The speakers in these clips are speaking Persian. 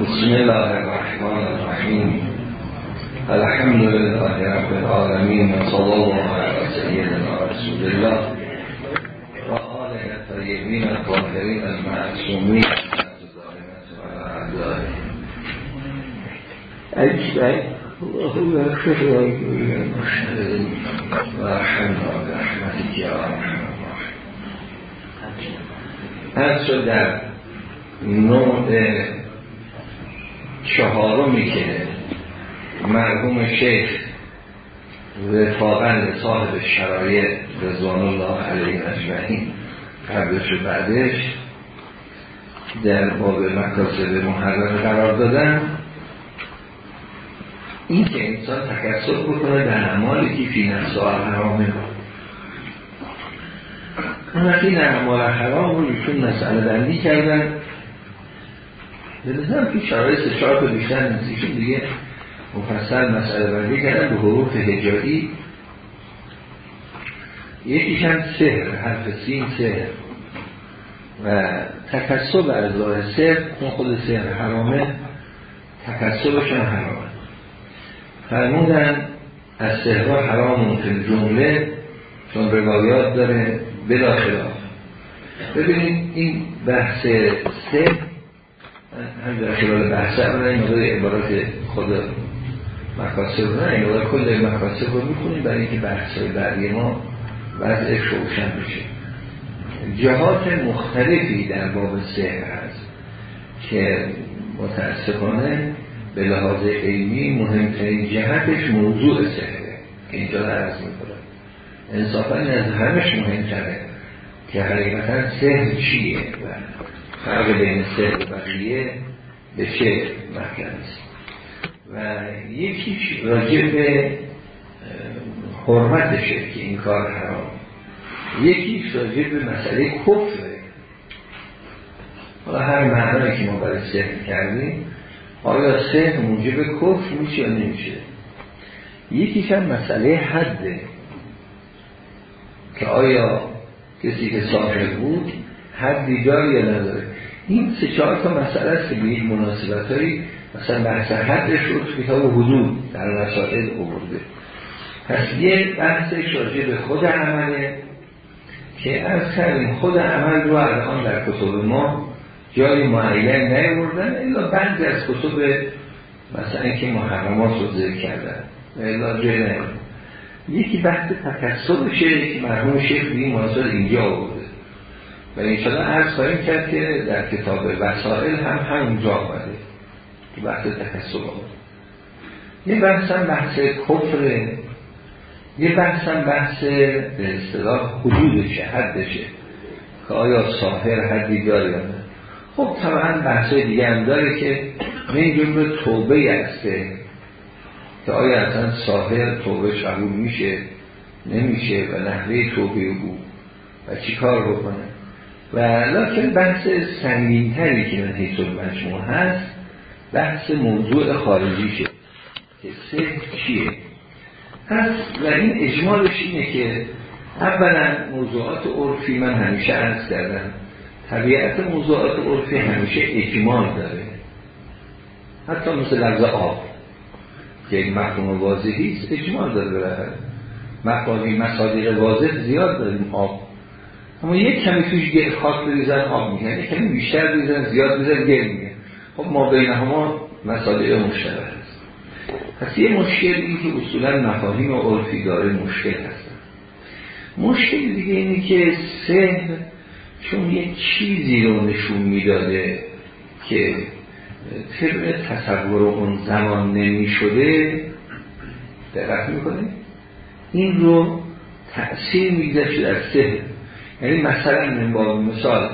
بسم الله الرحمن الرحيم الحمد لله رب العالمين وصلى الله على سيدنا رسول الله وآله الطيبين الطاهرين المعصومين أجمعين اللهم اغفر لنا وارحمنا برحمتك يا أرحم هر شد در نوع چهارمی که مرحوم شیخ وفاقا صاحب شرایع رضوان الله علیه اجمعین قبلش و بعدش در باب مکاسب محرم قرار دادن. این که انسان تکسر بکنه در اعمالی که فی نفسه حرامه اما این اعمال حرام رو ایشون مسئله بندی کردن. به نظرم که شرایط سه بیشتر نزدیشون دیگه مفصل مسئله بندی کردن به حروف هجایی. یکیش هم سهر حرف سین سهر و تکسب از راه سهر اون خود سهر حرامه تکسبش هم حرامه. فرمودن از سهر حرام فی جمله چون روایات داره. بلا خلاف ببینید این بحث سه هم در خلال بحث اول این مقدار عبارات خود مکاسب نه این مقدار کل مکاسب رو می‌کنیم برای اینکه بحث بعدی ما وضعش روشن بشه. جهات مختلفی در باب سهر هست که متاسفانه به لحاظ علمی مهمترین جهتش موضوع سهره اینجا عرض می‌کنم. انصافا از همش مهمتره که حقیقتا سهر چیه و فرق بین سهر و بقیه به چه محکم است و یکیش راجع به حرمتشه که این کار حرام. یکیش راجع به مسئله کفره حالا هر معنی که ما برای سهر کردیم آیا سهر موجب کفر میشه یا نمیشه؟ یکیش هم مسئله حده. که آیا کسی که ساخر بود حدی داره یا نداره؟ این سه چهار تا مسئله است که به یک مناسبت هایی مثلا بحث حدش رو کتاب حدود در مسائل آورده. پس یه بحث راجع به خود عمله که از کردیم خود عمل رو الان در کتب ما جای معین نیوردن الا بعضی از کتب مثلا که محرمات رو ذکر کردن. الا جای نیوردن یکی بحث تکسبشه که مرحوم شیخ به این اینجا آورده و انشاءالله عرض خواهیم کرد که در کتاب وسائل هم همونجا آمده. که بحث تکسب آورده یه بحث هم بحث کفره یه بحث هم بحث به اصطلاح حدودشه حدشه که آیا ساهر حدی داره یا نه؟ خب طبعا بحث دیگه هم داره که من جمله توبه هسته که آیا اصلا ساهر توبه قبول میشه؟ نمیشه و نحوه توبه او و چی کار بکنه؟ و لکن بحث سنگینتری که من حیث مجموع هست بحث موضوع خارجیشه که سه چیه؟ هست و این اجمالش اینه که اولا موضوعات عرفی من همیشه عرض کردم. طبیعت موضوعات عرفی همیشه اجمال داره. حتی مثل لفظ آب. که یک مفهوم واضحی است اجمال داره بالاخره مفاهیم مصادیق واضح زیاد داریم آب. اما یک کمی توش گل خاک بریزن آب میگن یک کمی بیشتر بریزن زیاد بریزن گل میگن خب ما بین همه مصادیق مشترک هست پس یه مشکل این که اصولا مفاهیم عرفی داره مشکل هستن. مشکل دیگه اینه که سهر چون یک چیزی رو نشون می‌داده که طبق تصور اون زمان نمی شده دقت می‌کنه این رو تأثیر میگذاشت در سهر یعنی مثلا من با مثال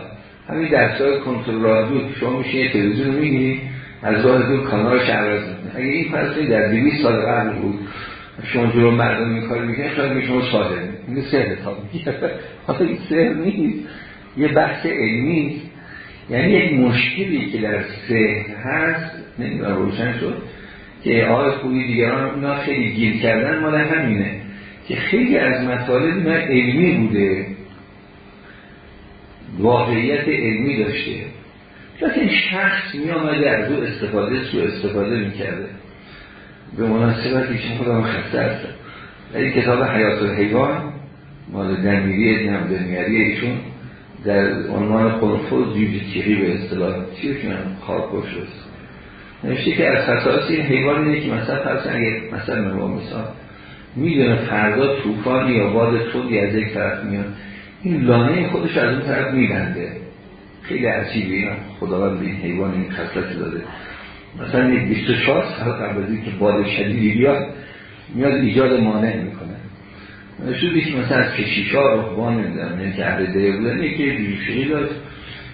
همین درسای کنترل رادیو شما میشه یه تلویزیون می‌گیری از راه دور کانالش عوض می‌کنه اگه این فرضی در 200 سال قبل بود شما جلو مردم این کار می‌کنه شاید می شما ساده میگه سهر تا حالا این سهر نیست. یه بحث علمی یعنی یک مشکلی که در سهر هست نمی‌دونم روشن شد که آقای خوبی دیگران اینا خیلی گیر کردن مال همینه که خیلی از مطالب اینا علمی بوده. واقعیت علمی داشته. لیکن شخص می آمده از او استفاده سو استفاده می کرده به مناسبتی که خودم خسته هستم. این کتاب حیات الحیوان مال دمیری دمیری ایشون در عنوان قرفوز تیغی به اصطلاح چی کنم خواب باشه نوشته که از خصاص این حیوان اینه که مثلا فرض اگه مثلا نما مثال می‌دونه فردا طوفان یا باد تندی از یک طرف میاد این لانه خودش از اون طرف میبنده. خیلی عجیبه اینا خداوند این حیوان این خصلت داده. مثلا یک 24 سال قبل از که باد شدیدی بیاد میاد ایجاد مانع می‌کنه. که مثلا از کشیشا روحبان نمی‌دونم نه که اهل دیگه بودن یکی بیشوری داشت.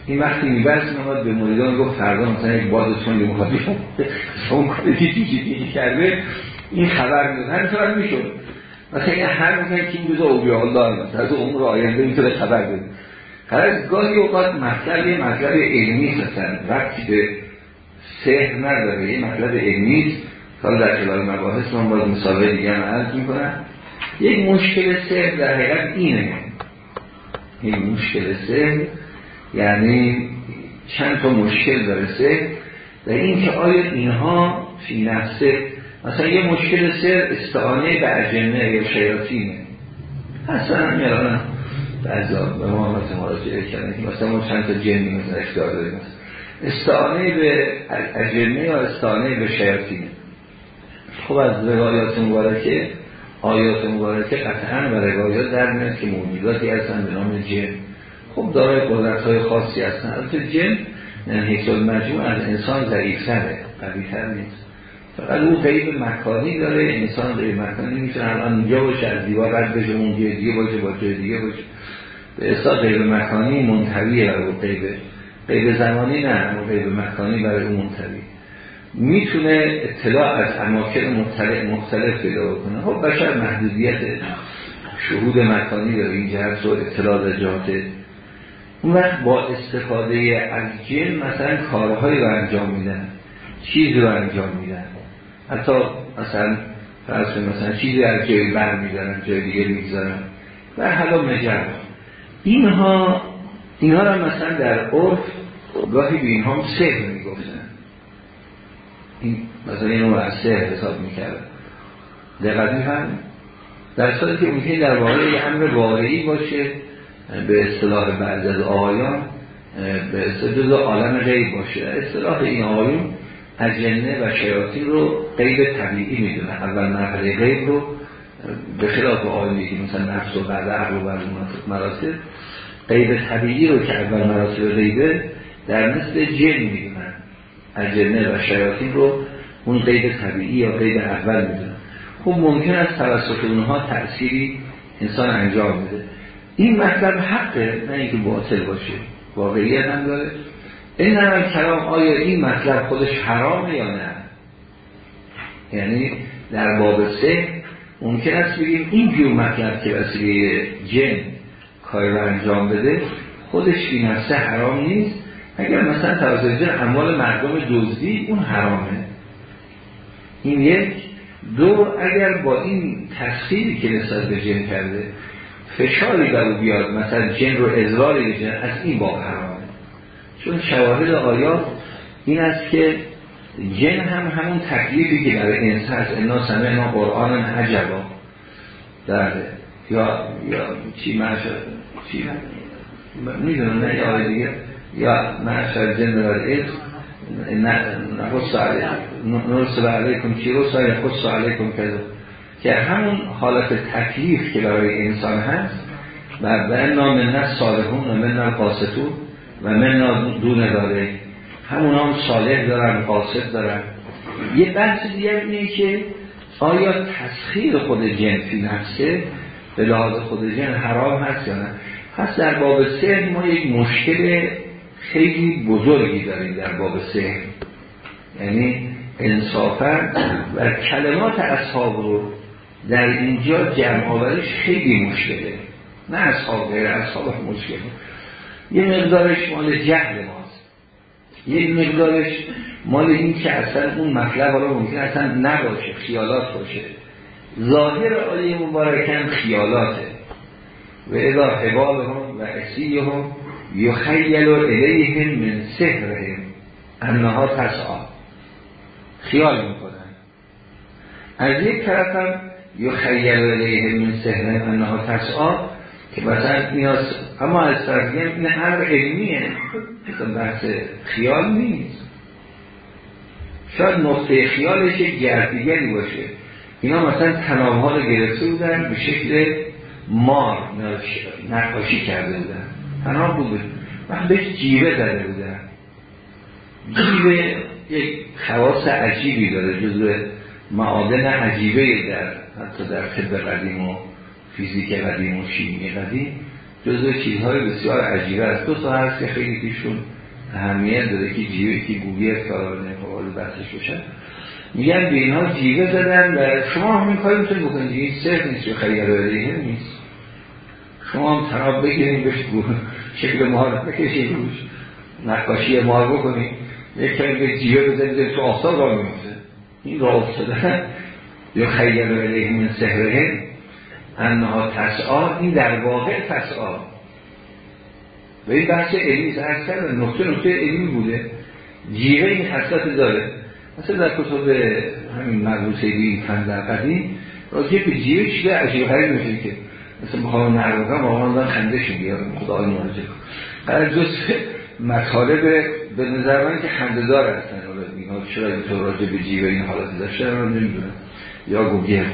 این وقتی میبرس نماد به مریدان گفت فردا مثلا یک باد تندی مخاطی اون کاری که دیگه کرده. این خبر میده همینطور هم می‌شد. مثلا این هر مثلا که این جزا اوبیا الله مثلا از اون رو آینده می‌تونه خبر بده از گاهی اوقات مطلب یه مطلب علمی هستن وقتی به سهر نداره یه مطلب علمی حالا در خلال مباحث من باز مثال دیگه هم عرض می‌کنم. یک مشکل سهر در حقیقت اینه. یک مشکل سهر یعنی چند تا مشکل داره سهر در این که آیا اینها فی نفسه مثلا یه مشکل سر استعانه به اجنه یا شیاطینه. اصلا میرانم بعضا به ما مثلا مراجعه کردن مثلا ما چند تا جنی مثلا اختیار داریم. استعانه به اجنه یا استعانه به شیاطینه؟ خب از روایات مبارکه آیات مبارکه قطعا و روایات در میاد که موجوداتی هستن به نام جن. خب دارای قدرت های خاصی هستن. البته جن حیث المجموع از انسان ضعیفتره قویتر نیست. فقط او غیب مکانی داره انسان غیب مکانی می‌تونه الان اینجا باشه از دیوار رد بشه اون جای دیگه باشه با جای دیگه باشه. به اصلا غیب مکانی منتویه برای او غیب. غیب زمانی نه اما غیب مکانی برای او منتوی می‌تونه اطلاع از اماکن مختلف, مختلف پیدا کنه. خب بشر محدودیت شهود مکانی داره این جهت و اطلاع در جهات اون وقت با استفاده از جن مثلا کارهایی رو انجام میدن چیزی رو انجام میدن. حتی مثلا فرض مثلا چیزی از جای بر میدارن جای دیگه می‌گذارن. و حالا مجرد. اینها اینها را مثلا در عرف گاهی به اینها سهر می‌گفتن. این مثلا از سهر حساب می‌کردن دقیق هم در صورتی که ممکن در واقع یه امر واقعی باشه به اصطلاح بعض از آیان به اصطلاح عالم غیب باشه. اصطلاح این آیون اجنه و شیاطین رو غیر طبیعی می‌دونه اول مرحله غیب رو به خلاف آیونی که مثلا نفس و بعد عقل و بعد مراسل غیب طبیعی رو که اول مراسل غیبه در مثل جن می‌دونن. اجنه و شیاطین رو اون غیب طبیعی یا غیب اول می‌دونن خب ممکن است توسط اونها تأثیری انسان انجام میده این مطلب حقه نه اینکه باطل باشه. واقعیت هم داره. این نمه کلام آیا این مطلب خودش حرامه یا نه؟ یعنی در باب سه ممکن است بگیم این جور مطلب که وسیله جن کاری رو انجام بده خودش بی نفسه حرام نیست. اگر مثلا توسط اموال مردم دزدی اون حرامه. این یک. دو اگر با این تفسیری که نسبت به جن کرده فشاری بر بیاد مثلا جن رو ازراری جن از این باب حرام چون شواهد آیات این است که جن هم همون تکلیفی که برای انسان هست. انا سمعنا قرآن عجبا. در یا یا چی معشر چی؟ می‌دونم نه یا دیگه. یا معشر جن در اسم نخص علیکم علیکم چی رو سای نخص علیکم کذا که همون حالت تکلیف که برای انسان هست و به نام نه صالحون و من قاستون و من دون داره همون هم صالح دارن قاصد دارن. یه بحث دیگر اینه که آیا تسخیر خود جن فی نفسه به لحاظ خود جن حرام هست یا نه؟ پس در باب سه ما یک مشکل خیلی بزرگی داریم در باب سه یعنی انصافا و کلمات اصحاب رو در اینجا جمع آوریش خیلی مشکله. نه اصحاب غیر اصحاب مشکله. یه مقدارش مال جهل ماست. یه مقدارش مال این که اصلا اون مطلب رو ممکن اصلا نباشه خیالات باشه. ظاهر آیه مبارکن خیالاته. و اذا حبال هم و اسی هم یخیل الیهم من سهرهم انها تسعا خیال می‌کنن. از یک طرف هم یخیل الیهم من سهرهم انها تسعا که مثلا نیاز اما از طرف این هر علمیه بحث خیال نیست. شاید نقطه خیالش یک گردیگری باشه. اینا مثلا تناب رو گرفته بودن به شکل مار نقاشی کرده بودن. تناب بود وقت بهش جیوه زده بودن جیوه یک خواص عجیبی داره جزو معادن عجیبه در حتی در طب قدیم و فیزیک قدیم و شیمی قدیم. جزو چیزهای بسیار عجیبه است. دو تا هست که خیلی پیشون اهمیت داره که جیوه که گوگیر کارا نمی‌خواد بحثش بشن میگن به اینها جیوه زدن و شما همین کاری می‌تونید بکنید. این سر نیست. یا خیلی هم نیست. شما هم تناب بگیرید بهش شکل مار بکشید روش نقاشی مار بکنید یک کمی به جیوه بزنید تو آفتاب را میمونه این را افتادن یا خیلی علیهم من سهرهم انها تسعا این در واقع تسعا و این بحث سرس کرده نقطه نقطه علمی بوده. جیوه این خصلت داره. مثلا در کتب همین مربوطه این فن در قدیم راجعه به جیوه چیز عجیب غریب که مثلا بخواه نرگاه واقعا دارن خنده شدی خدا آی مراجعه کن قرار جز مطالب به نظر من که خنده دار هستن اینا چرا تو راجع به جیوه این حالت داشته رو نمی‌دونم. یا گوگل.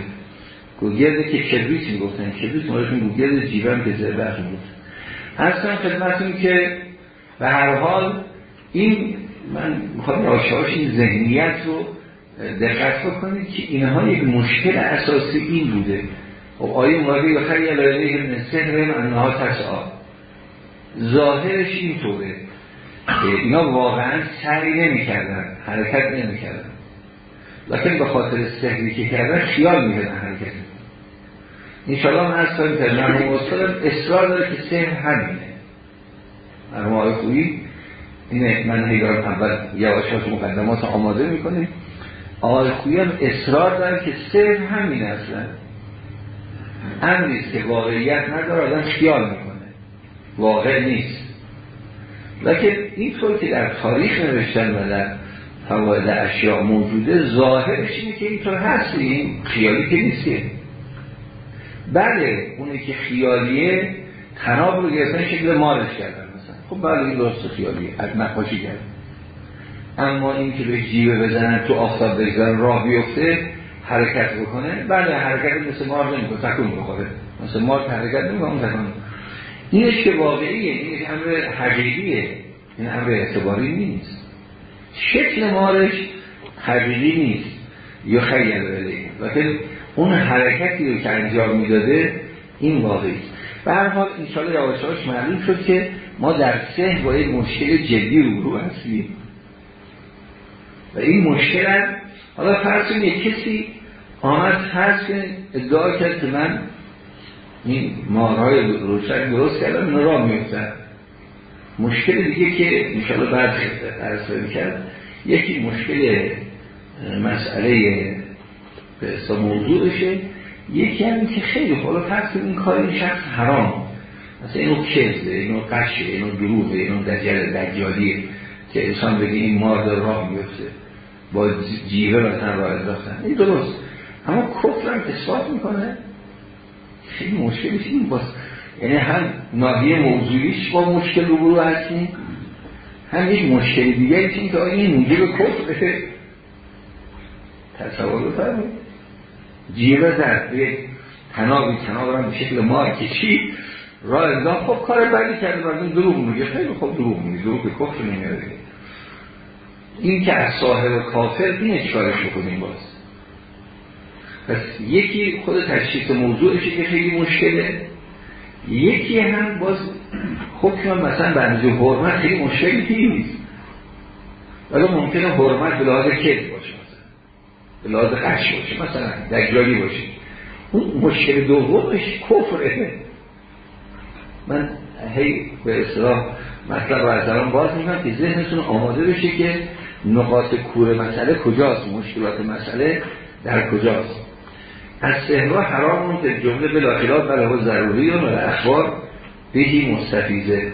گوگل که کبریت می‌گفتن. کبریت مالشون گوگل جیوه هم که زربه بود. هستم خدمتون که به هر حال این من می‌خوام آشاش این ذهنیت رو دقت بکنید که اینها یک مشکل اساسی این بوده. خب آیه اومده یا خیلی علیه من سهر انها تسعا ظاهرش اینطوره اینا واقعا سعی نمی کردن حرکت نمی کردن لیکن به خاطر سهری که کردن خیال می کردن حرکت انشاءالله من از که مرموم استادم اصرار داره که سهر همینه. مرموم آقای خویی اینه من هیدارم اول یواشاش مقدمات آماده می‌کنیم. آقای خویی هم اصرار داره که سهر همین اصلا. امریست که واقعیت نداره آدم خیال می‌کنه. واقع نیست. لیکن اینطور که در تاریخ نوشتن و در فواید اشیاء موجوده ظاهرش اینه که اینطور هست. خیالی که نیسته بله اونی که خیالیه تناب رو گرفتن شکل مارش کردن مثلا. خب بله این درست خیالیه. از نقاشی کرد. اما این که به جیوه بزنن تو آفتاب بگذارن راه بیفته حرکت بکنه بله حرکت مثل مار نمی‌کنه تکون بخوره مثل مار حرکت نمی‌کنه تکون اینش که واقعیه این امر حقیقیه. این امر اعتباری نیست. شکل مارش حقیقی نیست. یا خیلی لیکن اون حرکتی رو که انجام می‌داده این واقعی به هر حال انشاءالله یواشاش معلوم شد که ما در سه با یک مشکل جدی رو هستیم. و این مشکل هم حالا فرض یک کسی آمد هست که ادعا کرد که من این مارهای روشن درست کردم اینا را میفتن مشکل دیگه که انشاءالله بعد عرض کرد یکی مشکل مسئله به موضوعشه. یکی هم که خیلی حالا فرض این کار این شخص حرام. مثلا اینو کذبه اینو قشه اینو دروغه اینو دجل دجالیه که انسان بگه این مار راه میفته با جیوه مثلا راه انداختن. این درست. اما کفر هم اثبات می‌کنه. خیلی مشکلش این باست یعنی هم ناحیه موضوعیش با مشکل رو هستیم هم یک مشکل دیگه این که آیا این موجب کفر. تصور بفرمایید. جیبه زد یک تنابی تناب رو به شکل مار کشید راه انداخت خب کار بدی کرده. مردم دروغ میگه. خیلی خوب دروغ میگه. دروغ به کفر نمیاره این که از صاحب کافر این اشکالش بکنیم باز. پس یکی خود تشخیص موضوعشه که خیلی مشکله یکی هم باز حکم مثلا بنجه حرمت خیلی مشکلی نیست. ولی ممکنه حرمت به لحاظ کذب باشه به لحاظ قش باشه مثلا دجالی باشه. اون مشکل دومش کفره. من هی به اصلاح مطلب رو از باز می‌کنم که ذهنتون آماده بشه که نقاط کور مسئله کجاست مشکلات مسئله در کجاست. از سهرا حرام که جمله بلا خلاف بله ضروری و اخبار بهی مستفیزه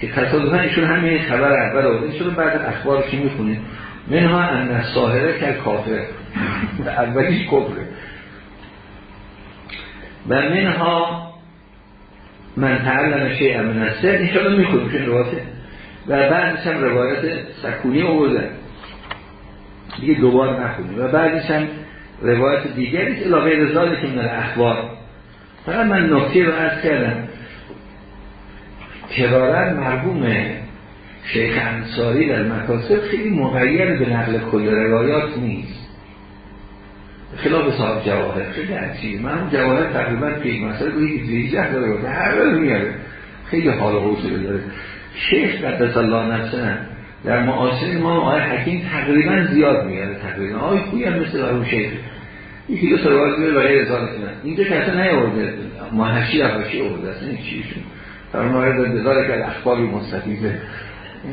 که تصادفا ایشون همین خبر اول آورده. شده بعد اخبار که می‌خونید منها ان ساهره که کافر اولیش کفره. و منها من تعلم شیء من السر. این شده می‌خونیم چون روایت و بعدش هم روایت سکونی آورده دیگه دوبار نخونیم. و بعدش هم روایت دیگری که علاقه رزاله که من اخبار فقط من نکته رو عرض کردم. کرارن مرحوم شیخ انصاری در مکاسب خیلی مغیر به نقل کل روایات نیست. خلاف صاحب جواهر. خیلی عجیب. من جواهر تقریبا که مسئله روی زیجه داره هر رو میاره خیلی حال و حوصله داره. شیخ قدس الله نفسه در معاصر ما آقای حکیم تقریبا زیاد میاره تقریبا. آقای خوی هم مثل اون شیخ یکی دو سروایت میاره و غیر ازار اینجا که اصلا نیاورده ماهشی افاشی آورده اصلا این چیشون. فرمایه داره که اخبار مستفیده.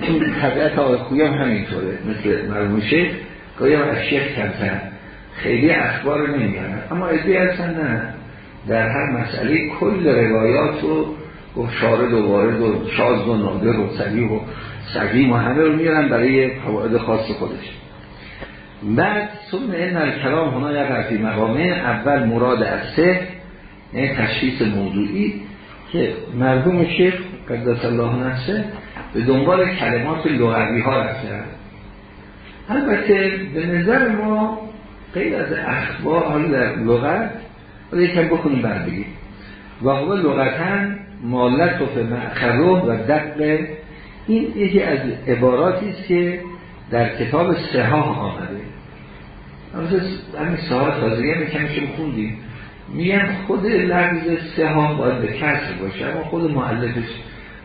این طبیعت آقای خوی هم همینطوره مثل مرموم شیخ. گاهی هم از شیخ کمتر. خیلی اخبار نمیارن اما ادبی هستن نه. در هر مسئله کل روایات رو گفت شارد و وارد و شاز و نادر و سریع و سقیم و همه رو میارن برای قواعد خاص خودش. بعد ثم این الکلام هنا یا فی مقامه اول مراد از سه یعنی تشخیص موضوعی که مرحوم شیخ قدس الله نفسه به دنبال کلمات لغوی ها رفتن البته به نظر ما غیر از اخبار حالا در لغت حالا یکم بکنیم بعد و لغتن مالت و معخره و دق این یکی از عباراتی است که در کتاب سهاه آمده. همین سهاه تازگی هم کمشون خوندیم. میگن خود لفظ سهام باید به کسر باشه اما خود معلفش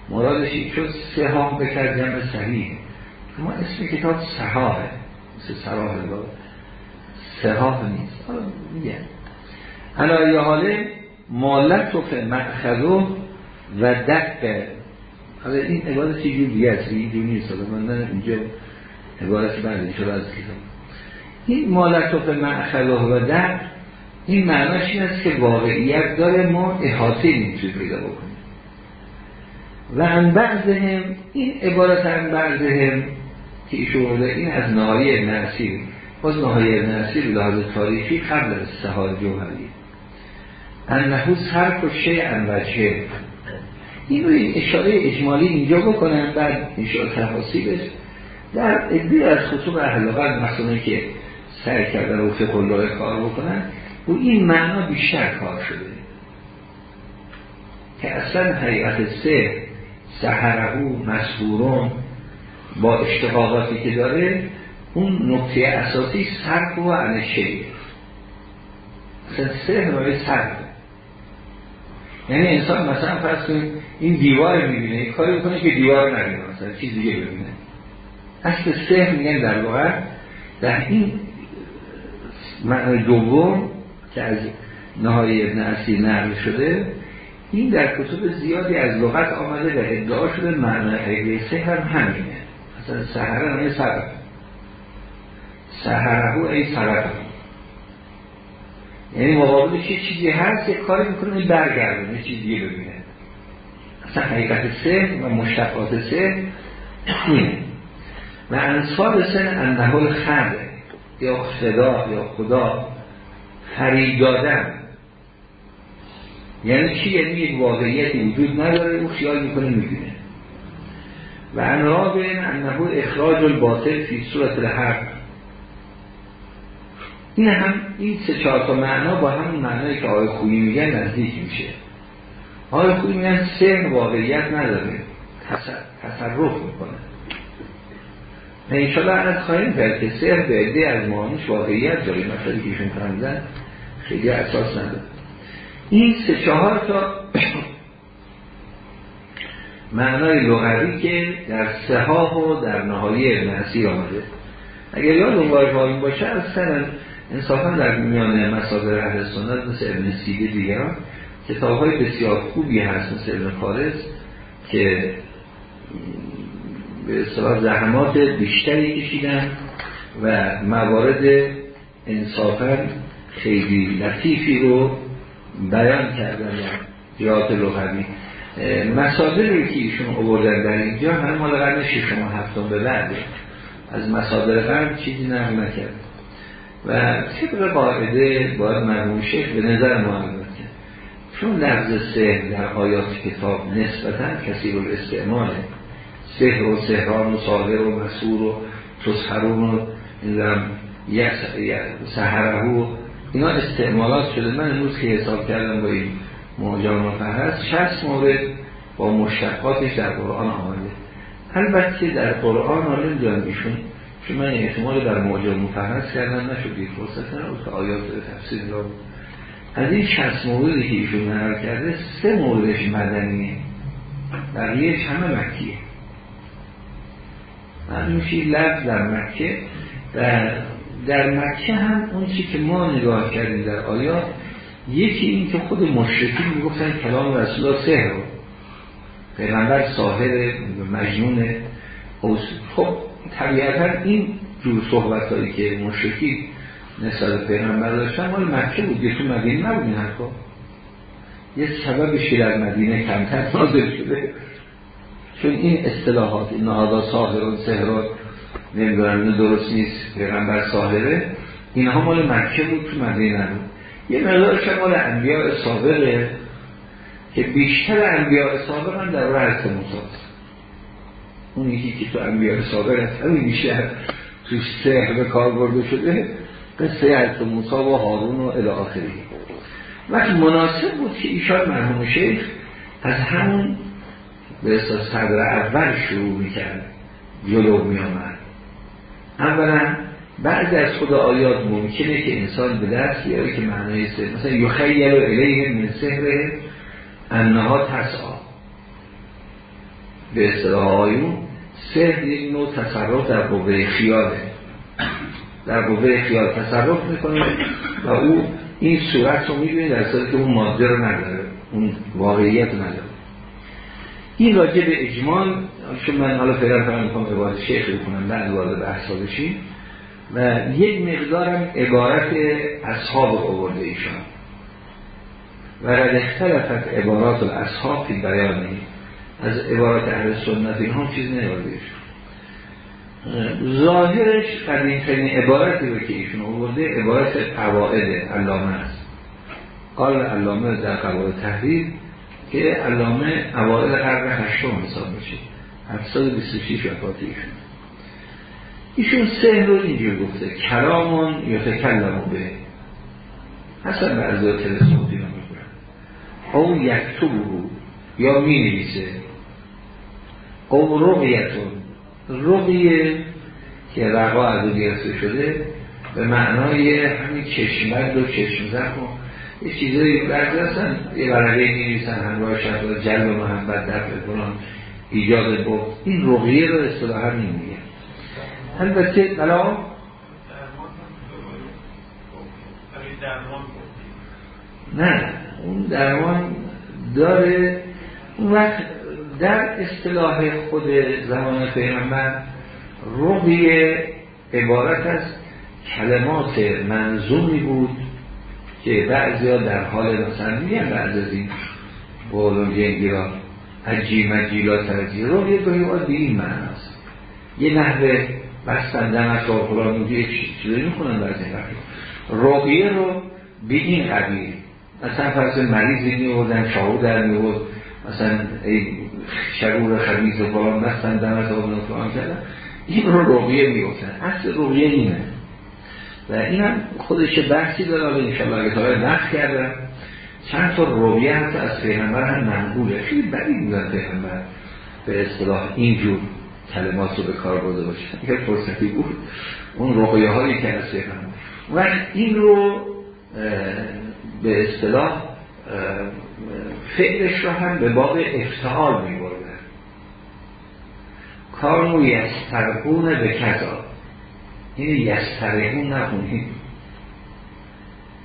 مرادش چون سهام به کسر جمع صحیح. اما اسم کتاب سهاه مثل سراه سهاه نیست. حالا میگن. حالا حاله مالت و مأخذو و دق حالا این عبارت چیزی دیگه است اینجور نیست. من نه اینجا عبارت بعد شده از کتاب این مالت و مأخذو و دق این معناش این است که واقعیت داره ما احاطه نمی‌تونیم پیدا بکنیم. و ان بعضهم این عبارت ان بعضهم که ایشون این از نهایی نرسیر باز نهایی نرسیر لحاظ تاریخی قبل از سهار جوهری انهو سرک و شیعن این رو این اشاره اجمالی اینجا بکنن بعد اشاره تفاصیلش در ادبی از خطوب اهل مثلا که سر کردن و فقه کار بکنن و این معنا بیشتر کار شده. که اصلا حقیقت سه سهرهو مسبورون با اشتقاقاتی که داره اون نقطه اساسی سرک و انشه اصلا سه رای سرک یعنی انسان مثلا فرض کنید این دیوار می‌بینه کاری بکنه که دیوار نبینه مثلا چیز دیگه ببینه. اصل سه میگن در واقع در این معنی دوم که از نهای ابن اصیل نقل شده این در کتب زیادی از لغت آمده و ادعا شده معنی حقیقی سهر هم همینه. مثلا سهره همه سبب. سهره ای سبب. یعنی مقابل چه چیزی هست یک کاری می‌کنه این برگردونه چیز دیگه ببینه. اصلا حقیقت سه و مشتقات سه اینه و انصاب سن انهول خرده یا خدا یا خدا فریب دادن. یعنی چی؟ یعنی یک واقعیتی وجود نداره او خیال می‌کنه می‌بینه. و انرابن انهو اخراج الباطل فی صورت الحق این هم این سه چهار تا معنا با همون معنایی که آقای خویی میگن نزدیک میشه. آقای خویی میگن سه واقعیت نداره. تصرف می‌کنه. نه اینشالا از خواهیم کرد که سه به عده از معانیش واقعیت داره مثلا که ایشون فرمودن خیلی اساس نداره. این سه چهار تا معنای لغوی که در سهاه و در نهایی نسی آمده. اگر یاد اون باشه از سنن انصافا در میان مصادر اهل سنت مثل ابن سیده دیگران کتاب های بسیار خوبی هست مثل ابن فارس که به اصطلاح زحمات بیشتری کشیدن و موارد انصافا خیلی لطیفی رو بیان کردن جهات لغوی مصادری که ایشون آوردن در اینجا همه مال قرن ششم و هفتم به بعده از مصادر قرن چیزی نقل نکرد و طبق قاعده باید مرموم شیخ به نظر ما چون لفظ سهر در آیات کتاب نسبتا کسی رو استعماله سهر و سهران و ساهر و مسور و تسهرون و سهرهو اینا استعمالات شده. من امروز که حساب کردم با این و فهرست 60 مورد با مشتقاتش در قرآن آمده. البته در قرآن حالا نمی‌دونم ایشون چون من احتمال در موجب مفهرست کردم نشد یک فرصت نبود که آیات تفسیر را از این 60 موردی که ایشون نقل کرده سه موردش مدنیه. بقیهش همه مکیه. میشه لفظ در مکه و در مکه هم اون چی که ما نگاه کردیم در آیات یکی این که خود مشرکی می‌گفتن کلام رسول الله سهر پیغمبر ساهر مجنون خب طبیعتا این جور صحبت هایی که مشرکی نسبت پیغمبر داشتن مال مکه بود. یه تو مدینه نبود این حرفا. یه سبب شیر از مدینه کمتر نازل شده. چون این اصطلاحات این نهادا ساهر و سهرات نمی‌دونم درست نیست پیغمبر ساهره. اینها مال مکه بود تو مدینه نبود. یه مقدارش مال انبیاء سابقه که بیشتر انبیاء سابق هم در راه موساست اون یکی که تو انبیاء سابق هست همین بیشتر توی سهر به کار برده شده قصه حضرت موسا و هارون و الی آخری وقت مناسب بود که ایشان مرحوم شیخ از همون به احساس صدر اول شروع می‌کرد جلو میامد اولا بعد از خود آیات ممکنه که انسان به دست بیاره که معنای سهر مثلا یخیل و الیه من سهر انها تسعا. به اصطلاح آیون سهر یک نوع تصرف در قوه خیاله. در قوه خیال تصرف می‌کنه و او این صورت رو می‌بینه در صورت که اون ماده رو نداره اون واقعیت نداره. این راجع به اجمال چون من حالا فعلا فقط می‌خوام عبارت شیخ بکنم بعد وارد بحثا بشیم. و یک مقدارم عبارت اصحاب آورده ایشان. و رد اختلفت عبارات الاصحاب فی بیانی از عبارت اهل سنت این هم چیز نیارده ظاهرش قدیمترین عبارتی رو که ایشون آورده عبارت قواعد علامه است. قال علامه در قواعد تحریر که علامه اوائل قرن هشتم حساب میشه. 726 وفات ایشون. ایشون سه رو اینجور گفته. کلامون یا تکلمو به حسن به از رو می‌کنن او یکتبو یا می نویسه او رقیتون رقیه که رقا از گرفته شده به معنای همین چشمت و چشم زخم یه چیزایی بعضی هستن یه برقه نویسن همراه شد جلب محبت دفع کنن ایجاد بود این رقیه رو اصطلاحا نمیگه البته بلا. نه اون درمان داره. اون وقت در اصطلاح خود زمان پیغمبر رقیه عبارت از کلمات منظومی بود که بعضی در حال مثلا میگن بعض از این بولون جنگیرا حجی مجیلا ترجی رقیه گاهی به این معناست یه نحوه بستن دمت و قرآن میگه چیزایی می‌خونن بعضی وقتی رقیه رو به این قبیل مثلا فرض مریضی میوردن شاهو در میورد مثلا ای شرور خبیث و بستن دمت آبن و فلان کردن این رو رقیه می‌گفتن. اصل رقیه اینه. و این هم خودش بحثی داره و انشاءالله اگه تاقه نقل کردم. چند تا رقیه حتی از پیغمبر هم منقوله. خیلی بدی بودن پیغمبر به اصطلاح اینجور کلمات رو به کار برده باشه. یه فرصتی بود اون رقیه هایی که از پیغمبر. و این رو به اصطلاح فعلش رو هم به باب افتعال می بردن. کارو یسترقون به کذا. این یسترقون نخونیم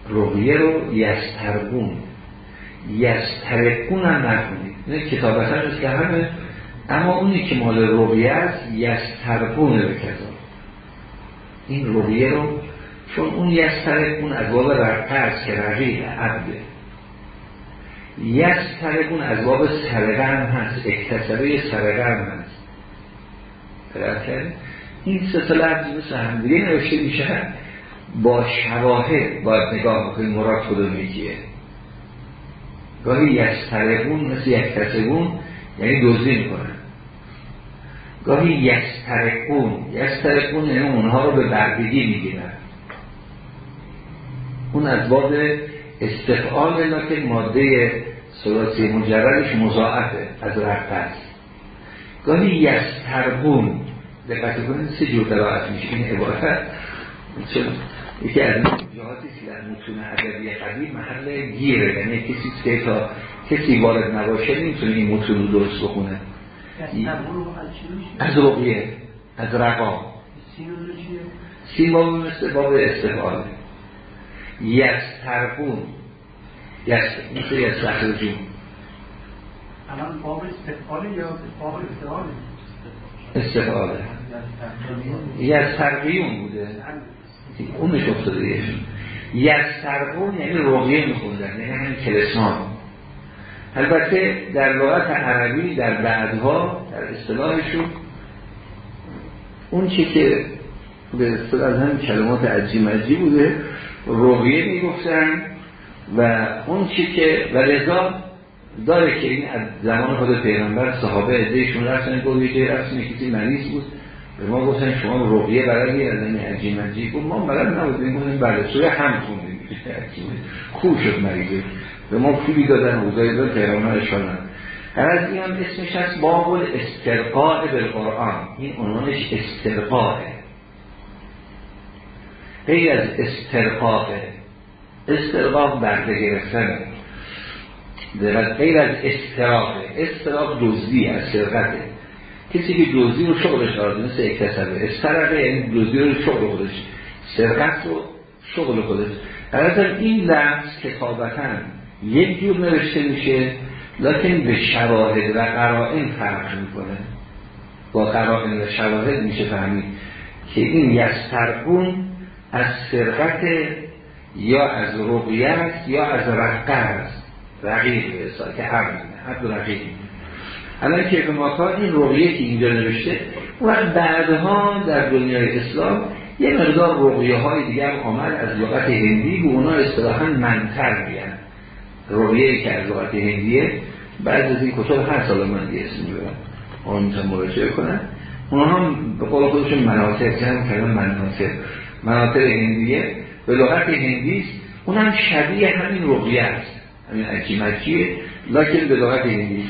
رقیه رو یسترقون. یسترقون هم نخونیم این کتابت هم که همه اما اونی که مال رقیه است یسترقون به کذا. این رقیه رو چون اون یسترقون از باب رقه که رقیه عبده یسترقون از باب سرقه هم هست اکتسبه سرقه هم هست. این سه تا لفظ مثل هم نوشته میشه. با شواهد باید نگاه بکنیم مراد کدوم یکیه؟ گاهی یسترقون مثل یکتسبون یعنی دوزی می‌کنن. گاهی یسترقون یسترقون یعنی اونها رو به بردگی می‌گیرن. اون از باب استفعال لکن ماده سلاسی مجردش مضاعفه از رفت است گاهی یسترقون دقت کنید سه جور قرائت میشه. این عبارت چون یکی از جهاتی که در متون ادبی قدیم محل گیره. یعنی کسی سه تا کسی وارد نباشه نمی‌تونه این متون رو درست بخونه. از رقیه از رقا. سین باب مثل باب استفاده. یسترقون یست مثل یستخرجون الان باب استفاده یا باب استفاده استفاده یسترقیون بوده. اونش افتاده یشون یسترقون یعنی رقیه میخوندن یعنی همین کلسان البته در لغت عربی در بعدها در اصطلاحشون اون چی که به اصطلاح از همین کلمات عجی مجی بوده رقیه می‌گفتن و اون چی که و رضا داره که این از زمان خود پیغمبر صحابه ازشون رفتن گفت یه رفتن کسی مریض بود. به ما گفتن شما رقیه برای از این عجی مجی گفت ما بلد نبودیم گفتیم بله سوی هم خوندیم. خوب شد مریضه؟ به ما پولی دادن اوضای داد پیغمبر اشارن هر از این هم اسمش هست باب استرقاء بالقرآن. این عنوانش استرقاء. غیر از استرقاء. استرقاق برده گرفتنه غیر از استراق استراق دزدی از سرقته کسی که دزدی رو شغلش دارد مثل اکتسبه استرقه یعنی دزدی رو شغل خودش. سرقت رو شغل خودش. از این لفظ کتابتا یک جور نوشته میشه لیکن به شواهد و قرائن فرق می‌کنه. با قرائن و شواهد میشه فهمید که این یسترقون از سرقت یا از رقیت یا از رقه است رقیق به که هر حد رقیق الان که ماکان این رقیه که اینجا نوشته و بعدها در دنیای اسلام یه مقدار رقیه های دیگه هم آمد از لغت هندی و اونا اصطلاحا منتر میگن. رقیه که از لغت هندیه بعد از این کتاب هر سال من دیگه اسم می‌برم. آن مراجعه کنن اونا هم به قول خودشون مناطق هم کلمه مناطق. مناطق هندیه. به لغت هندی اونم شبیه همین رقیه است. همین عجیمتیه لکن به لغت هندی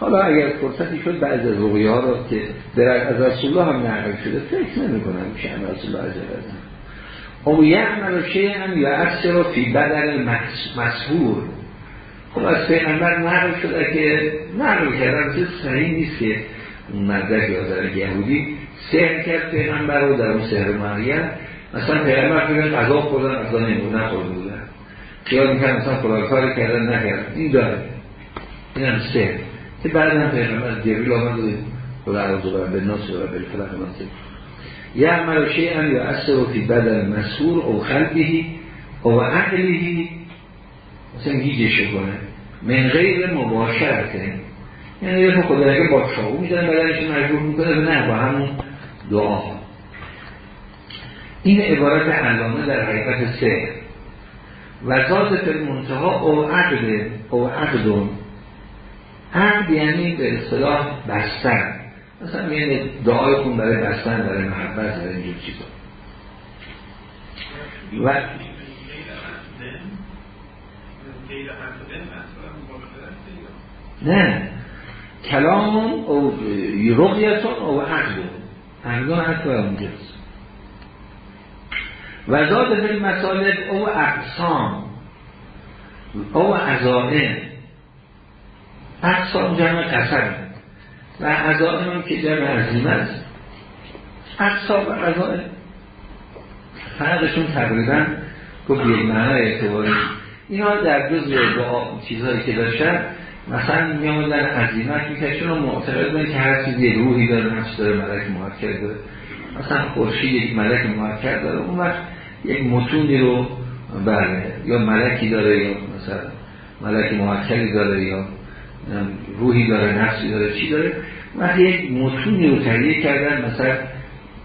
حالا اگر فرصتی شد بعض از رقیه ها رو که در از رسول الله هم نقل شده فکر نمی کنم شأن رسول الله عز او یعمل هم یا اکثر فی بدل مسهور خب از پیغمبر نقل شده که نقل کردن صحیح نیست که اون مردک یا یهودی سهر کرد پیغمبر رو در اون سهر مریم. مثلا پیغمبر فکر غذا خوردن غذا نمود نخورده بودن خیال می‌کنن مثلا فلان کاری کردن نکردن این داره. این هم سه که بعد هم پیغمبر جبریل آمد و خدا عرض برم به ناس و به فلق ناس. یه عمل شیئا یا اثر فی بدن مسهور او خلقهی او عقلیهی مثلا گیجش کنه من غیر مباشرته. یعنی یه خدا اگه با چاقو می‌زنه بدنش مجبور می‌کنه نه با همون دعا این عبارت علامه در حقیقت سه. و ذات منتها او عقد او عقدون عقد یعنی به اصطلاح بستن. مثلا یعنی دعای خون برای بستن برای محبت برای اینجور چیزا. و نه. کلام او رقیتون او عقدون عقدون حتی اونجاست و ذات فی مسالب او اقسام او ازائم اقسام جمع قسم. و ازائم هم که جمع عظیم است. اقسام و ازائم فرقشون تقریبا گفت یک معنی اعتباری. اینا در جز چیزهایی که داشتن مثلا می آمدن عظیمت می‌کشن و معتقد بودن که هر چیزی روحی داره نفس داره ملک محکر داره. مثلا خورشید یک ملک محکر داره. اون وقت یک متونی رو بله یا ملکی داره یا مثلا ملک موکلی داره یا روحی داره نفسی داره چی داره؟ وقتی یک متونی رو تهیه کردن مثلا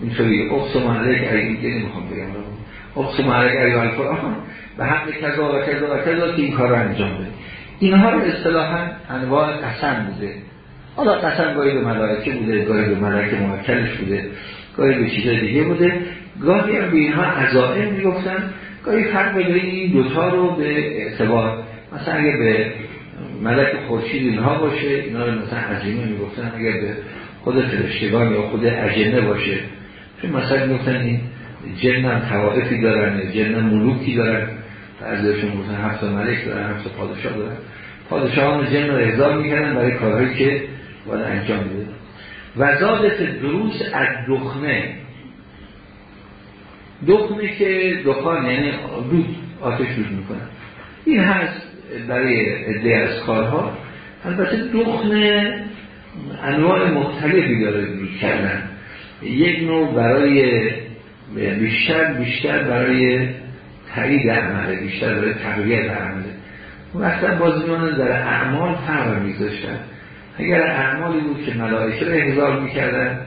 اینطوری اقص ملک ایگه نمی‌خوام بگم. اقص ملک ایگه القرآن به حق کذا و کذا و کذا که این کار رو انجام بده. اینها رو اصطلاحا انواع قسم بوده. حالا قسم گاهی به ملائکه بوده گاهی به ملک موکلش بوده گاهی به چیز دیگه بوده. گاهی هم به اینها عزائم می‌گفتن گاهی فرق بین این دوتا رو به اعتبار مثلا اگه به ملک خورشید اینها باشه اینا رو مثلا عظیمه می‌گفتن اگر به خود فرشتگان یا خود اجنه باشه. چون مثلا می‌گفتن این جن هم توائفی دارن جن ملوکی دارن. بعضیشون گفتن هفت ملک دارن هفت پادشاه دارن. پادشاهان جن رو احضار می‌کنن برای کارهایی که باید انجام بده. وزادت دروس از دخمه دخمه که دخان یعنی دود آتش دود می‌کنن این هست برای عده از کارها. البته دخمه انواع مختلفی داره دود یک نوع برای بیشتر بیشتر برای تایید عمله بیشتر برای تقویت عمله. وقتا بازیان در اعمال فرق میذاشتن. اگر اعمالی بود که ملائکه رو احضار می‌کردن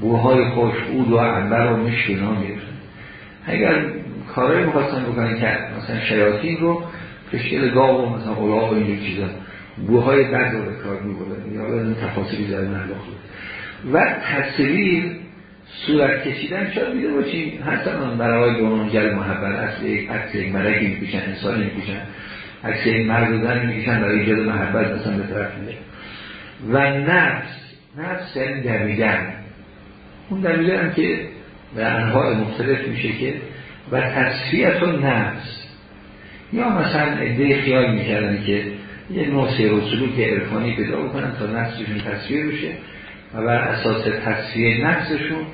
بوهای خوشبود و انبر و مشکینا می‌رسن اگر کارهای می‌خواستن بکنن که مثلا شیاطین رو پشکل گاو و مثلا اولاغ و اینجور چیزا بوهای بد رو به کار میبودن یا این تفاصیلی در و تصویر صورت کشیدن شاید بیده باشیم حتی برای دونانجل محبت اصل یک عکس یک ملکی می‌کشن انسانی می‌کشن عکس یک مرد می‌کشن برای ایجاد محبت مثلا به طرف میده. و نفس نفس یعنی دمیدن. اون دمیدن که به انواع مختلف میشه که و تصفیت و نفس. یا مثلا عده خیال می‌کردن که یه نوع سیر و سلوک ارفانی پیدا بکنن تا نفسشون تصفیه بشه و بر اساس تصفیه نفسشون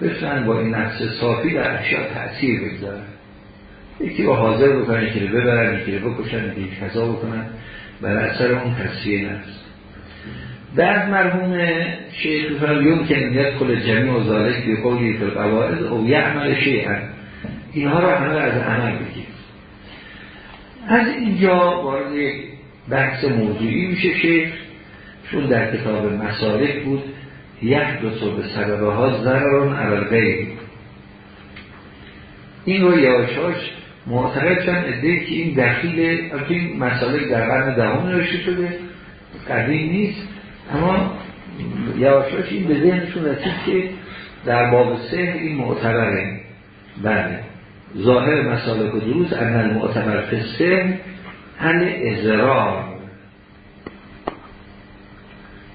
بتونن با این نفس صافی در اشیاء تأثیر بگذارن. یکی رو حاضر بکنن یکی رو ببرن یکی رو بکشن یکی کذا بکنن بر اثر اون تصفیه نفس. بعد مرحوم شیخ فرم یون که نیت کل جمعی و ذالک بی قولی فی القواعد او یعمل شیعن اینها را همه از عمل بگیر. از اینجا وارد بحث موضوعی میشه شیخ. چون در کتاب مسالک بود یک دو تو به سببه ها ضررون علی غیر این رو یاشاش معتقد چند ادهی که این دخیل این مسالک در قرن دهم نوشته شده قدیم نیست. اما یواشاش این به ذهنشون رسید که در باب سه این معتبره. بله. ظاهر مسالک و دروز ان المعتبر فسه هل ازرار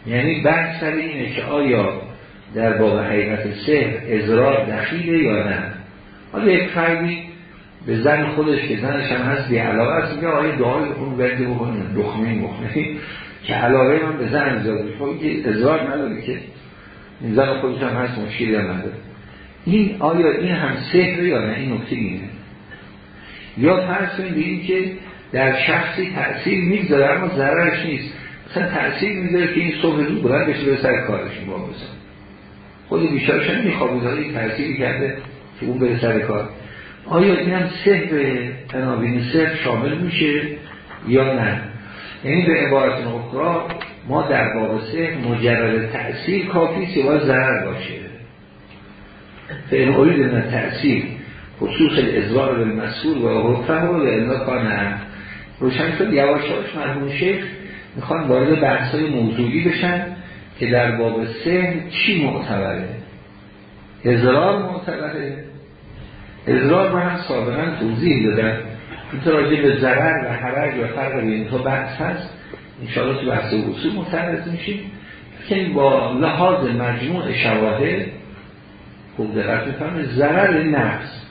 یعنی بحث سر اینه که آیا در باب حقیقت سه ازرار دخیله یا نه. حالا یک فردی به زن خودش که زنش هم هست بی علاقه است میگه آیا دعای اون برده بکنه؟ دخمه مخمه که علاقه من به زن زاده خب که ازدواج نداره که این زن خودش هم هست مشکلی هم نداره. این آیا این هم سحر یا نه؟ این نکته اینه. یا فرض کنید که در شخصی تأثیر می‌گذاره اما ضررش نیست. مثلا تأثیر می‌ذاره که این صبح زود بلند بشه به سر کارش با بزن خود بیشارش هم میخواب این تأثیری کرده که اون بره سر کار. آیا این هم سحر تنابین سحر شامل میشه یا نه؟ یعنی به عبارت اخرى ما در باب سه مجرد تأثیر کافی سوا ضرر باشه. فإن اوید من تأثیر خصوص الازوار مسئول و حکم و الا کانه روشن شد یواشاش مرحوم شیخ می‌خوان وارد بحث های موضوعی بشن که در باب سه چی معتبره. ازرار معتبره. ازرار رو هم سابقا توضیح دادن. اینطور راجع به ضرر و حرج و فرق بین تو بحث هست. انشاءالله تو بحث اصول متعرض میشیم. که با لحاظ مجموع شواهد خوب دقت می‌فهمه ضرر نفس.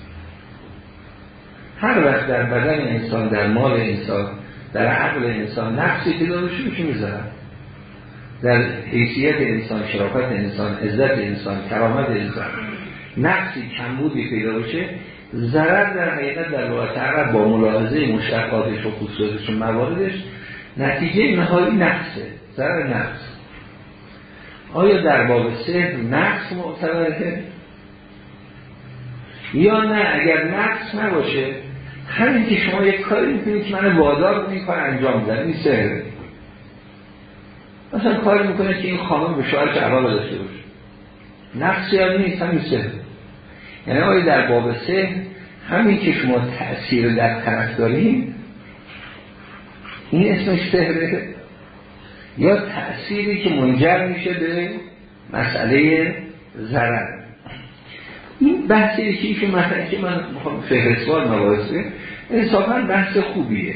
هر وقت در بدن انسان در مال انسان در عقل انسان نفسی که دارشه میشه می‌ذارن در حیثیت انسان شرافت انسان عزت انسان کرامت انسان. نفسی کمبودی پیدا باشه ضرر در حقیقت در لغت عرب با ملاحظه مشتقاتش و خصوصاتش و مواردش نتیجه نهایی نقصه ضرر نقص. آیا در باب سه نقص معتبره؟ یا نه اگر نقص نباشه همین که شما یک کاری می‌کنید که من وادار این کار انجام بدم این سهره مثلا کاری می‌کنه که این خانم به شوهرش علاقه داشته باشه. نقصی هم نیست همین سهره یعنی آیا در باب سه همین که شما تأثیر در طرف داریم این اسمش سهره یا تأثیری که منجر میشه به مسئله ضرر. این بحثی که که مثلا که من می‌خوام فهرستوار مباحثه انصافا بحث خوبیه.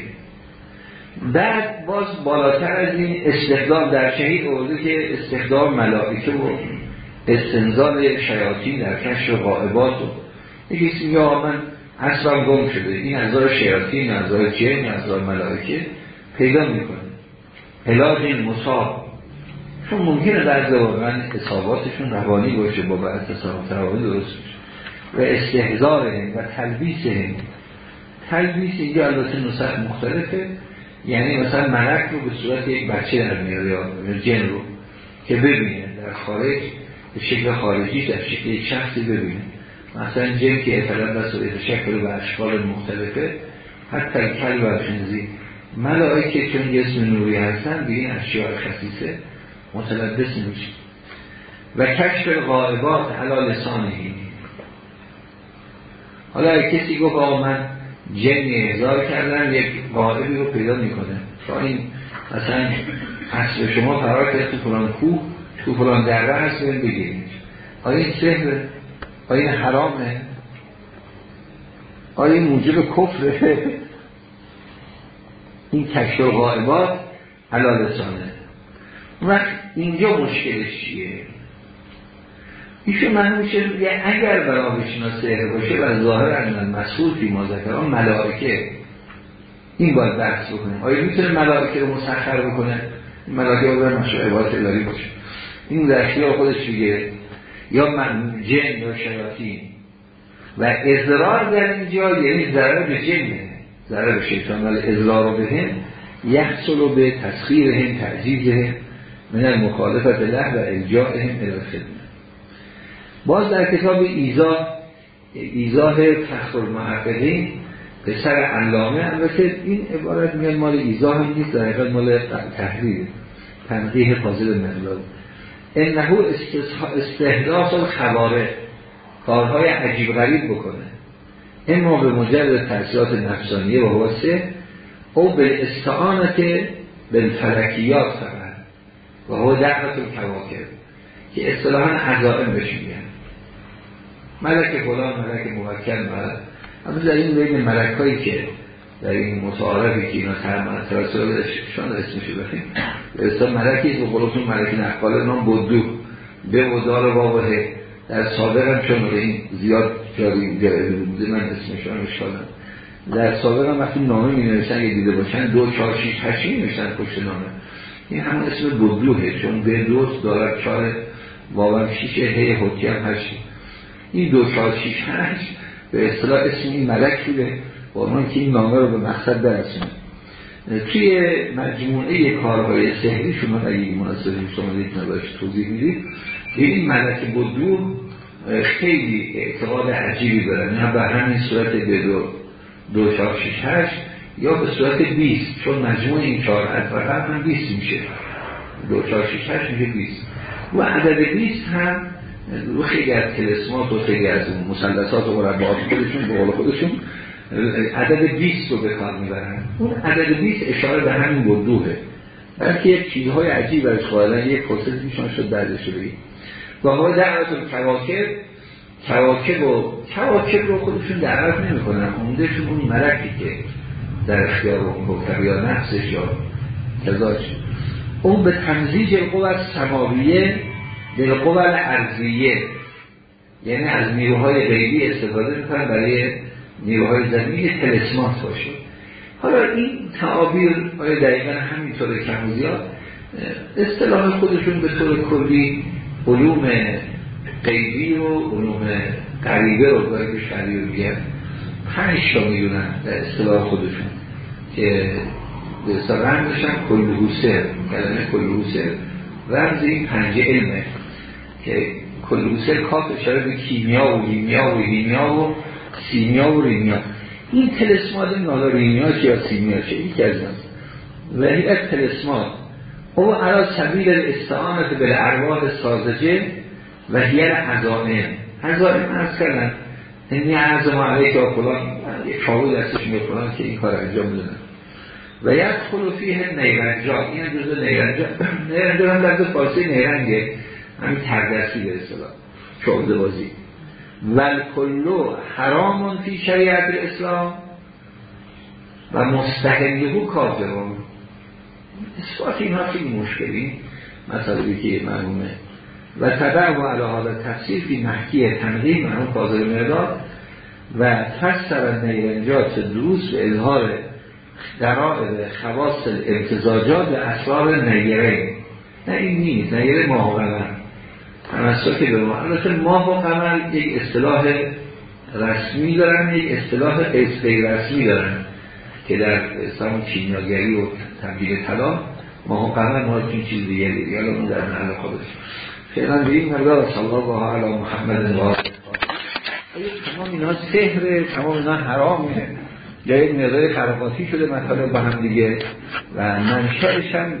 بعد باز بالاتر از این استخدام در شهید اوزه که استخدام ملائکه و استنزال شیاطین در کشف غائبات و یکی یا من اصلا گم شده این ازار شیاطین ازار جن ازار ملائکه پیدا می‌کنه. علاج این مصاب. چون ممکنه بعضی واقعا اصاباتشون روانی باشه با بعض اصابات روانی درست و استهزار و تلبیس هم تلبیس اینجا البته نسخ مختلفه. یعنی مثلا ملک رو به صورت یک بچه در میاره یا جن رو که ببینه در خارج. به شکل خارجی در شکل یک شخصی ببینه مثلا جن که اطلاع صورت شکل و اشکال مختلفه حتی کل و خنزی ملائکه چون جسم نوری هستن به این اشیاء خصیصه متلبس میشه. و کشف غائبات علا لسانهی حالا کسی گفت آقا من جنی احضار کردن یک غائبی رو پیدا می‌کنه. تا این مثلا اصل شما فرار کرد تو کوه تو فلان دره هست بگیرید آیا این سهره آیا این حرامه؟ آیا این موجب کفره؟ این کشف غائبات علا لسانه و اینجا مشکلش چیه؟ ایشون من میشه اگر برای بشینا سهر باشه و ظاهر ان مسئول فی مازکران ملائکه. این باید بحث بکنه آیا می‌تونه ملائکه رو مسخر بکنه؟ ملائکه رو برای مشروع عبادت الهی باشه. این در اختیار خودش میگه؟ یا من جن یا شیاطین. و اضرار در اینجا یعنی ضرر به جنه ضرر به شیطان. ولی اضرار به هم یحصل به تسخیر هم تعجیز هم من المخالفت له و الجاء هم الخدمه. باز در کتاب ایزا ایزاه تخصر محققین به سر علامه البته این عبارت میاد مال ایزا هم نیست در حقیقت مال تحریر تنقیه فاضل مقدار انهو استحداث الخواره کارهای عجیب غریب بکنه. اما به مجرد تحصیلات نفسانیه و واسه او به استعانت به فلکیات فقط. و هو دعوت الکواکب که اصطلاحا عزائم بهش میگن. ملک فلان ملک موکل ملک. اما در این بین ملک هایی که در این متعارفی که اینا ترمان تراسل شان اسمشو بخیم به ملکی به قلوتون ملک نقال نام بدو. به ودار واوه در سابق هم چون این زیاد جاری بوده من اسمشان اشکالم در سابق هم وقتی نامه می نوشتن یه دیده باشن دو چهار شیش هشی می نوشتن پشت نامه. این همون اسم بدلوه چون به دوست دارد چهار واقعا شیشه هی حکی هم هشی این دو چهار شیش هشت به اصطلاح اسم این ملک با که این نامه رو به مقصد برسونه توی مجموعه کارهای سهری شما اگه مناسبی شما دید نداشت توضیح می‌دید این ملک بدو خیلی اعتقاد عجیبی دارن نه به همین صورت به دو دو چهار شیش هشت یا به صورت بیست چون مجموع این چهار عدد هم بیست میشه. دو چهار شیش هشت میشه بیست. و عدد بیست هم رو خیلی از تلسمات و خیلی از مسلسات و مربعات خودشون به قول خودشون عدد 20 رو به کار می‌برن. اون عدد 20 اشاره به همین وضوحه بلکه یک چیزهای عجیب از قائلن یک پروسسی شد درده شده و ما دعوت کواکب کواکب و کواکب رو خودشون دعوت نمی کنن عمدهشون اون ملکی که در اختیار اون یا نفسش یا کذاش اون به تمزیج قوت سماویه به قوت ارضیه. یعنی از نیروهای غیبی استفاده می‌کنن برای نیروهای زمینی تلسمات باشه. حالا این تعابیر آیا دقیقا همینطور کم و زیاد؟ اصطلاح خودشون به طور کلی علوم قیبی و علوم قریبه رو باید قریبه بگن پنج تا می‌دونن در اصطلاح خودشون که به اصطلاح رمزشن کلهوسر کلمه کلهوسر رمز این پنج علمه که کلهوسر کاف اشاره به کیمیا و لیمیا و لیمیا و سیمیا و ریمیا این تلسمات نادارینیات یا سیمیاشه یکی از و این از تلسمات. او علا سبیل استعانت به ارواح سازجه و هیر عزائم عزائم از کردن اینی عزم علیه که فلان یک چاقو دستش می فلان که این کار انجام بدن و یک خلوفیه نیرنجا. این جزء نیرنجا. نیرنجا هم در فارسی نیرنگه. همین تردستی به اصطلاح. شعبده بازی. ول کلو حرامون فی شریعت اسلام و مستحلیهو کافرون. اثبات این خیلی مشکلی. مطالبی که مرمومه و تبع و علاها تفسیر فی محکی تنقیم مرموم کاظر مرداد و فسر نیرنجات دروس به اظهار درائب خواص امتزاجات به نیره. نه این نیست. نیره ماه که به ما البته ماه و قمر یک اصطلاح رسمی دارن یک اصطلاح غیر رسمی دارن که در اسلام کیمیاگری و تبدیل طلا ماه و قمر ما این چیز دیگه دیگه حالا اون در محل خودش. فعلا به این مقدار صلی الله علی محمد و تمام اینا سحر تمام اینا حرامه؟ یا یک مقدار خرافاتی شده مثلا با هم دیگه؟ و منشأش هم